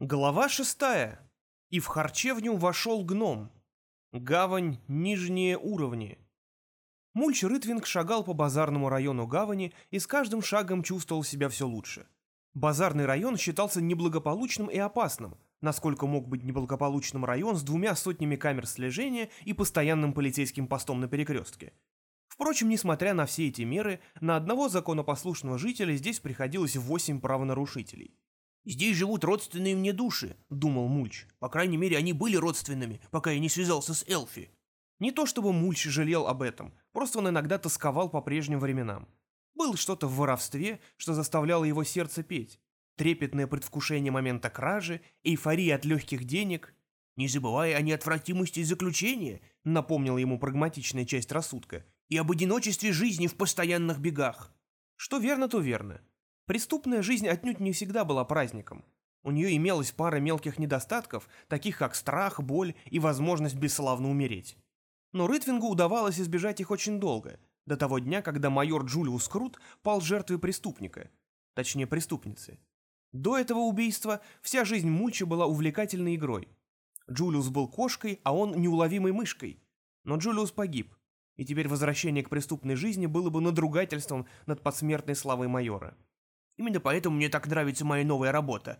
Глава шестая. И в харчевню вошел гном. Гавань нижние уровни. Мульч Рытвинг шагал по базарному району гавани и с каждым шагом чувствовал себя все лучше. Базарный район считался неблагополучным и опасным, насколько мог быть неблагополучным район с двумя сотнями камер слежения и постоянным полицейским постом на перекрестке. Впрочем, несмотря на все эти меры, на одного законопослушного жителя здесь приходилось восемь правонарушителей. «Здесь живут родственные мне души», — думал Мульч. «По крайней мере, они были родственными, пока я не связался с Элфи». Не то чтобы Мульч жалел об этом, просто он иногда тосковал по прежним временам. Было что-то в воровстве, что заставляло его сердце петь. Трепетное предвкушение момента кражи, эйфория от легких денег. «Не забывая о неотвратимости заключения», — напомнила ему прагматичная часть рассудка, «и об одиночестве жизни в постоянных бегах». Что верно, то верно. Преступная жизнь отнюдь не всегда была праздником. У нее имелась пара мелких недостатков, таких как страх, боль и возможность бесславно умереть. Но Рытвингу удавалось избежать их очень долго, до того дня, когда майор Джулиус Крут пал жертвой преступника, точнее преступницы. До этого убийства вся жизнь Мульча была увлекательной игрой. Джулиус был кошкой, а он неуловимой мышкой. Но Джулиус погиб, и теперь возвращение к преступной жизни было бы надругательством над посмертной славой майора. Именно поэтому мне так нравится моя новая работа.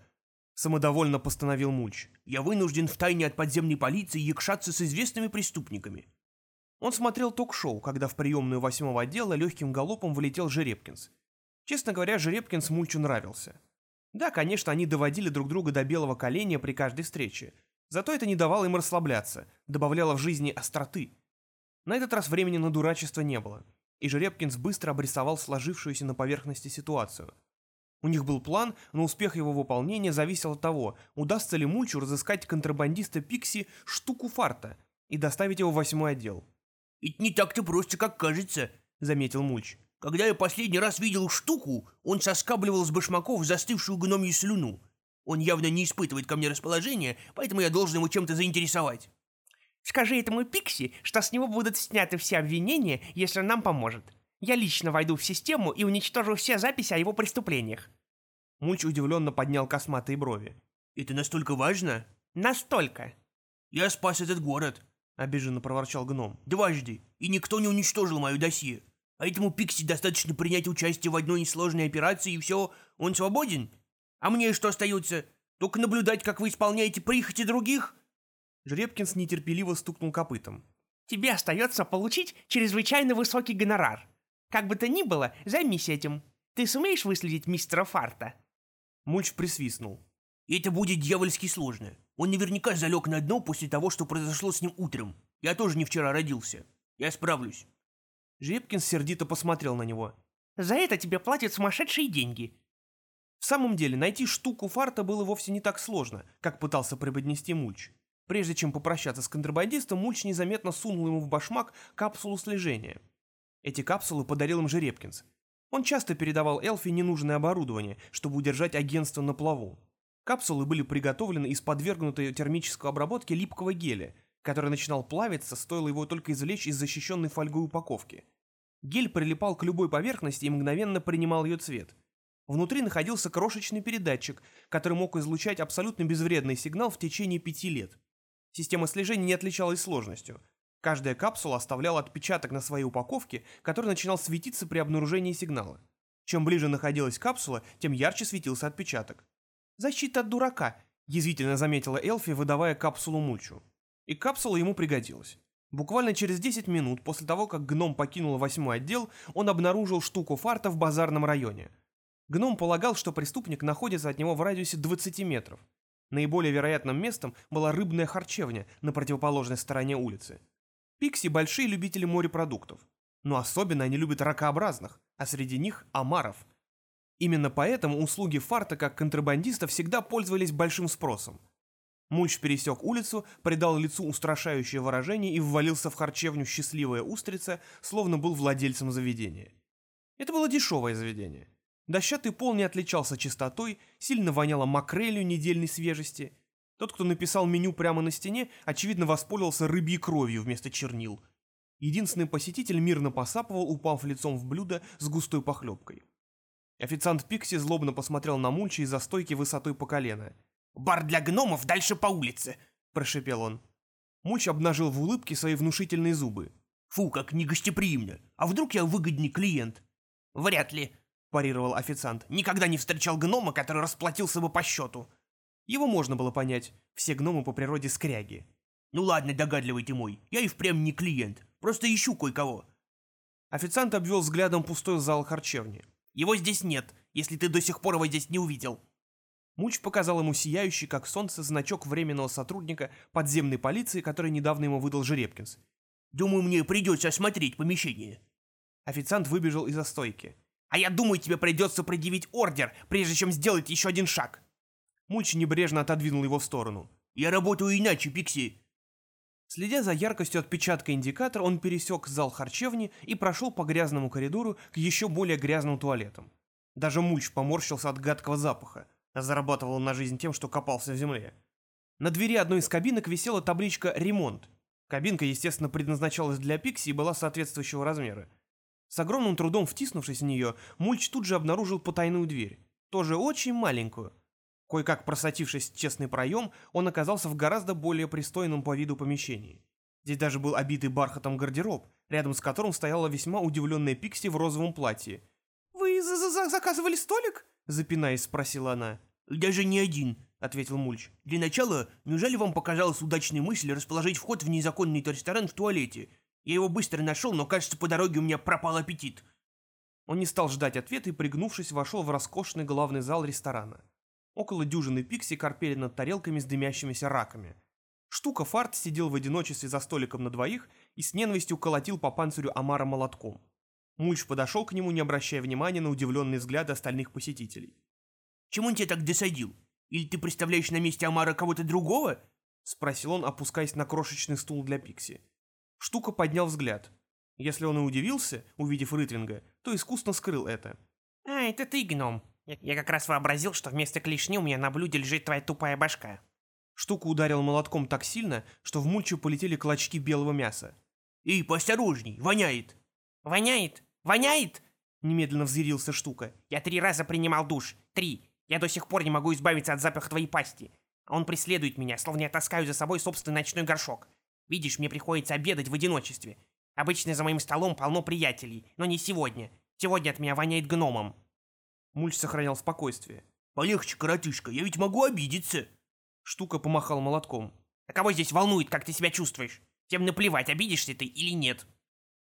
Самодовольно постановил Мульч. Я вынужден втайне от подземной полиции якшаться с известными преступниками. Он смотрел ток-шоу, когда в приемную восьмого отдела легким галопом вылетел Жеребкинс. Честно говоря, Жеребкинс Мульчу нравился. Да, конечно, они доводили друг друга до белого коленя при каждой встрече. Зато это не давало им расслабляться, добавляло в жизни остроты. На этот раз времени на дурачество не было, и Жеребкинс быстро обрисовал сложившуюся на поверхности ситуацию – у них был план, но успех его выполнения зависел от того, удастся ли Мульчу разыскать контрабандиста Пикси штуку фарта и доставить его в восьмой отдел. «Это не так-то просто, как кажется», — заметил Мульч. «Когда я последний раз видел штуку, он соскабливал с башмаков застывшую гномью слюну. Он явно не испытывает ко мне расположения, поэтому я должен его чем-то заинтересовать». «Скажи этому Пикси, что с него будут сняты все обвинения, если он нам поможет», я лично войду в систему и уничтожу все записи о его преступлениях». Мульч удивленно поднял косматые брови. «Это настолько важно?» «Настолько». «Я спас этот город», — обиженно проворчал гном. «Дважды, и никто не уничтожил мою досье. А этому Пикси достаточно принять участие в одной несложной операции, и все, он свободен? А мне что остается? Только наблюдать, как вы исполняете прихоти других?» Жребкинс нетерпеливо стукнул копытом. «Тебе остается получить чрезвычайно высокий гонорар. Как бы то ни было, займись этим. Ты сумеешь выследить мистера Фарта?» Мульч присвистнул. «Это будет дьявольски сложно. Он наверняка залег на дно после того, что произошло с ним утром. Я тоже не вчера родился. Я справлюсь». Жепкин сердито посмотрел на него. «За это тебе платят сумасшедшие деньги». В самом деле, найти штуку фарта было вовсе не так сложно, как пытался преподнести Мульч. Прежде чем попрощаться с контрабандистом, Мульч незаметно сунул ему в башмак капсулу слежения. Эти капсулы подарил им Жеребкинс. Он часто передавал Элфи ненужное оборудование, чтобы удержать агентство на плаву. Капсулы были приготовлены из подвергнутой термической обработки липкого геля, который начинал плавиться, стоило его только извлечь из защищенной фольгой упаковки. Гель прилипал к любой поверхности и мгновенно принимал ее цвет. Внутри находился крошечный передатчик, который мог излучать абсолютно безвредный сигнал в течение пяти лет. Система слежения не отличалась сложностью. Каждая капсула оставляла отпечаток на своей упаковке, который начинал светиться при обнаружении сигнала. Чем ближе находилась капсула, тем ярче светился отпечаток. «Защита от дурака», — язвительно заметила Элфи, выдавая капсулу Мульчу. И капсула ему пригодилась. Буквально через 10 минут после того, как гном покинул восьмой отдел, он обнаружил штуку фарта в базарном районе. Гном полагал, что преступник находится от него в радиусе 20 метров. Наиболее вероятным местом была рыбная харчевня на противоположной стороне улицы. Пикси – большие любители морепродуктов. Но особенно они любят ракообразных, а среди них – омаров. Именно поэтому услуги Фарта как контрабандиста всегда пользовались большим спросом. Мульч пересек улицу, придал лицу устрашающее выражение и ввалился в харчевню «Счастливая устрица», словно был владельцем заведения. Это было дешевое заведение. Дощатый пол не отличался чистотой, сильно воняло макрелью недельной свежести – тот, кто написал меню прямо на стене, очевидно воспользовался рыбьей кровью вместо чернил. Единственный посетитель мирно посапывал, упав лицом в блюдо с густой похлебкой. Официант Пикси злобно посмотрел на Мульча из-за стойки высотой по колено. Бар для гномов дальше по улице», — прошепел он. Мульч обнажил в улыбке свои внушительные зубы. Фу, как негостеприимно. А вдруг я выгодный клиент? Вряд ли, парировал официант. Никогда не встречал гнома, который расплатился бы по счету. Его можно было понять. Все гномы по природе скряги. Ну ладно, догадливый ты мой. Я и впрямь не клиент. Просто ищу кое-кого. Официант обвел взглядом пустой зал харчевни. Его здесь нет, если ты до сих пор его здесь не увидел. Муч показал ему сияющий, как солнце, значок временного сотрудника подземной полиции, который недавно ему выдал Жеребкинс. Думаю, мне придется осмотреть помещение». Официант выбежал из-за стойки. «А я думаю, тебе придется предъявить ордер, прежде чем сделать еще один шаг». Мульч небрежно отодвинул его в сторону. «Я работаю иначе, Пикси». Следя за яркостью отпечатка индикатора, он пересек зал харчевни и прошел по грязному коридору к еще более грязным туалетам. Даже Мульч поморщился от гадкого запаха, а зарабатывал на жизнь тем, что копался в земле. На двери одной из кабинок висела табличка «Ремонт», Кабинка, естественно, предназначалась для Пикси и была соответствующего размера. С огромным трудом втиснувшись в нее, Мульч тут же обнаружил потайную дверь, тоже очень маленькую. Кое-как просочившись в честный проем, он оказался в гораздо более пристойном по виду помещении. Здесь даже был обитый бархатом гардероб, рядом с которым стояла весьма удивленная Пикси в розовом платье. «Вы -за заказывали столик?» — запинаясь, спросила она. «Даже не один», — ответил Мульч. «Для начала, неужели вам показалась удачной мысль расположить вход в незаконный ресторан в туалете? Я его быстро нашел, но, кажется, по дороге у меня пропал аппетит». Он не стал ждать ответа и, пригнувшись, вошел в роскошный главный зал ресторана. Около дюжины пикси корпели над тарелками с дымящимися раками. Штука Фарт сидел в одиночестве за столиком на двоих и с ненавистью колотил по панцирю Амара молотком. Мульч подошел к нему, не обращая внимания на удивленные взгляды остальных посетителей. «Чему он тебя так досадил?» Или ты представляешь на месте Амара кого-то другого?» — спросил он, опускаясь на крошечный стул для Пикси. Штука поднял взгляд. Если он и удивился, увидев Рытвинга, то искусно скрыл это. «А, это ты, гном. Я, я как раз вообразил, что вместо клешни у меня на блюде лежит твоя тупая башка». Штука ударил молотком так сильно, что в мульчу полетели клочки белого мяса. «Эй, поосторожней, воняет!» «Воняет? Воняет?» Немедленно взъярился Штука. «Я три раза принимал душ. Три. Я до сих пор не могу избавиться от запаха твоей пасти. Он преследует меня, словно я таскаю за собой собственный ночной горшок. Видишь, мне приходится обедать в одиночестве. Обычно за моим столом полно приятелей, но не сегодня. Сегодня от меня воняет гномом». Мульч сохранял спокойствие. «Полегче, коротышка, я ведь могу обидеться». Штука помахал молотком. «А кого здесь волнует, как ты себя чувствуешь? Тем наплевать, обидишься ты или нет».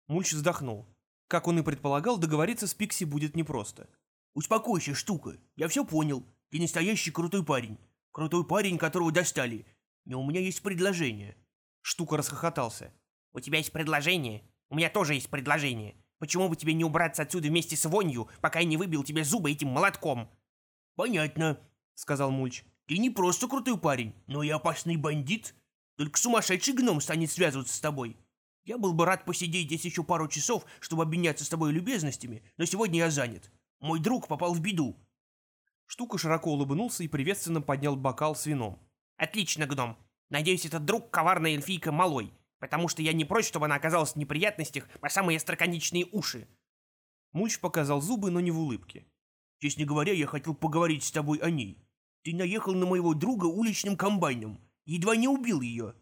Мульч вздохнул. Как он и предполагал, договориться с Пикси будет непросто. «Успокойся, штука. Я все понял. Ты настоящий крутой парень. Крутой парень, которого достали. Но у меня есть предложение». Штука расхохотался. «У тебя есть предложение? У меня тоже есть предложение. Почему бы тебе не убраться отсюда вместе с вонью, пока я не выбил тебе зубы этим молотком?» «Понятно», — сказал Мульч. «Ты не просто крутой парень, но и опасный бандит. Только сумасшедший гном станет связываться с тобой. Я был бы рад посидеть здесь еще пару часов, чтобы обменяться с тобой любезностями, но сегодня я занят. Мой друг попал в беду». Штука широко улыбнулся и приветственно поднял бокал с вином. «Отлично, гном. Надеюсь, этот друг коварная эльфийка малой, потому что я не прочь, чтобы она оказалась в неприятностях по самые остроконечные уши». Мульч показал зубы, но не в улыбке. «Честно говоря, я хотел поговорить с тобой о ней. Ты наехал на моего друга уличным комбайном. Едва не убил ее».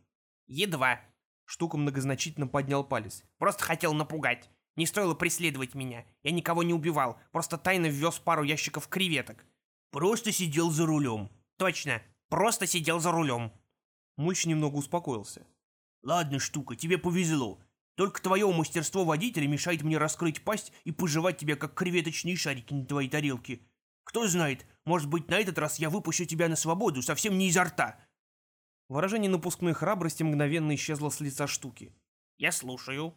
«Едва». Штука многозначительно поднял палец. «Просто хотел напугать. Не стоило преследовать меня. Я никого не убивал, просто тайно ввез пару ящиков креветок. Просто сидел за рулем. Точно, просто сидел за рулем. Мульч немного успокоился. Ладно, штука, тебе повезло. Только твое мастерство водителя мешает мне раскрыть пасть и пожевать тебя, как креветочные шарики на твоей тарелке. Кто знает, может быть, на этот раз я выпущу тебя на свободу совсем не изо рта. Выражение напускной храбрости мгновенно исчезло с лица штуки. «Я слушаю»,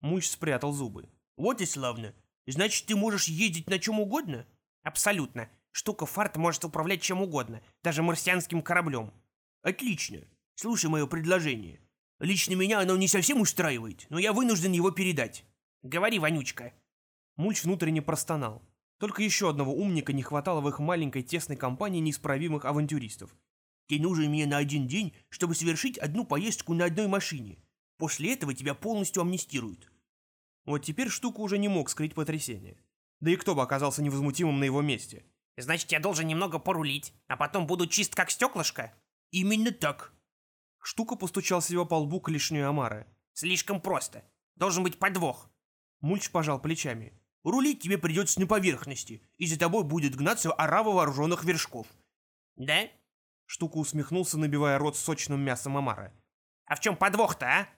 Муч спрятал зубы. «Вот и славно. Значит, ты можешь ездить на чем угодно?» «Абсолютно. Штука фарт может управлять чем угодно, даже марсианским кораблем». «Отлично. Слушай мое предложение. Лично меня оно не совсем устраивает, но я вынужден его передать». «Говори, вонючка». Муч внутренне простонал. Только еще одного умника не хватало в их маленькой тесной компании неисправимых авантюристов. «Ты нужен мне на один день, чтобы совершить одну поездку на одной машине. После этого тебя полностью амнистируют. Вот теперь штука уже не мог скрыть потрясение. Да и кто бы оказался невозмутимым на его месте? Значит, я должен немного порулить, а потом буду чист как стеклышко? Именно так. Штука постучал себя по лбу клешней Амары. Слишком просто. Должен быть подвох. Мульч пожал плечами. Рулить тебе придется на поверхности, и за тобой будет гнаться орава вооруженных вершков. Да? Штука усмехнулся, набивая рот сочным мясом Амары. А в чем подвох-то, а?